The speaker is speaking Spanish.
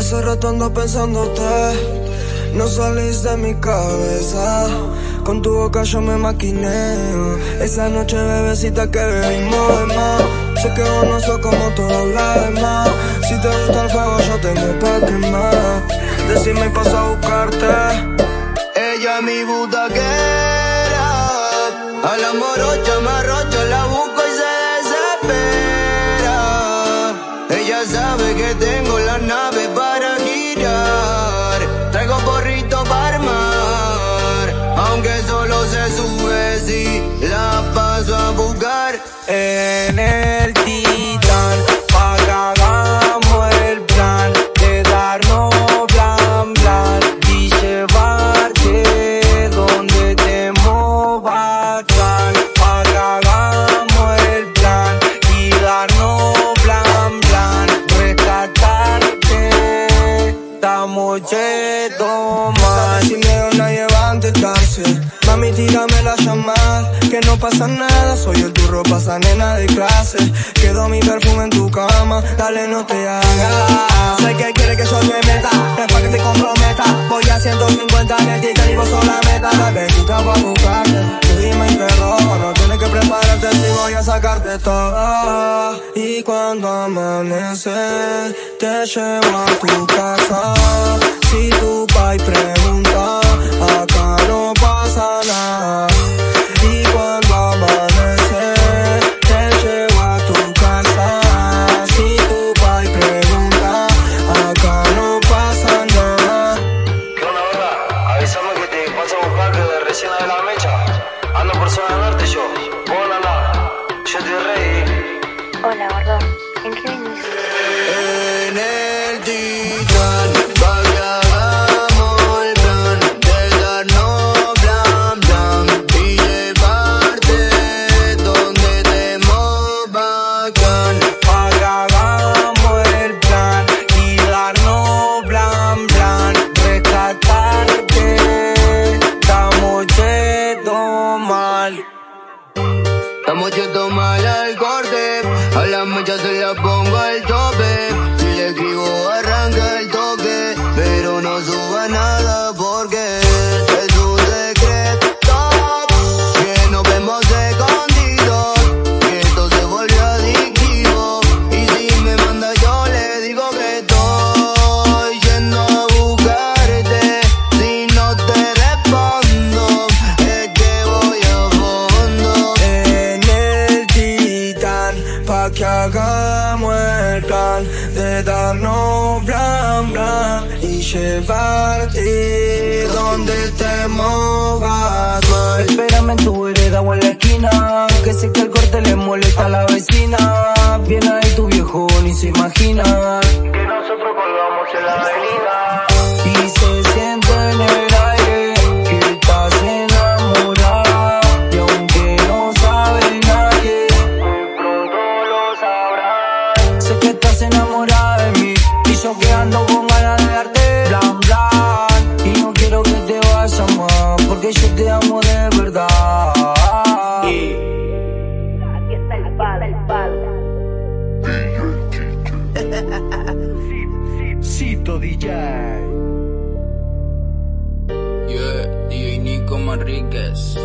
Hace rato ando pensándote, no salís de mi cabeza. Con tu boca yo me maquineo. Esa noche, bebecita, que bebimos de más. Sé que vos no sos como todas las demás. Si te gusta el fuego, yo tengo pa' quemar. Decime y paso a buscarte. Ella es mi butaquera. A la morocha me arrocha, la busco y se desespera. Ella sabe que tengo solo se sube si la paso a buscar. En el titán, pa' que hagamos el plan de darnos blan blan y llevarte donde te bacán. Pa' el plan y darnos blan blan, rescatarte. Estamos chetos mal. Mami, tírame la llamada, que no pasa nada. Soy el turro, pasa nena de clase. Quedó mi perfume en tu cama, dale, no te hagas. Sé que quiere que yo te meta, es pa' que te comprometa. Voy a 150 netitas y vos sos la meta. La bendita pa' buscarte, tú dime y. No tienes que prepararte si voy a sacarte toda. Y cuando amanece, te llevo a tu Hola, gordón. A la mecha se la pongo al tope. Hagamos el plan de darnos blan blan y llevarte donde estemos mal. Espérame en tu vereda o en la esquina Que sé que el corte le molesta a la vecina Bien ahí tu viejo ni se imagina Que nosotros colgamos en la avenida. Estás enamorada de mí Y yo que ando con ganas de darte Blan blan Y no quiero que te vayas más Porque yo te amo de verdad Aquí está el palo, el palo. Cito DJ Yeah, DJ Nico Manríquez.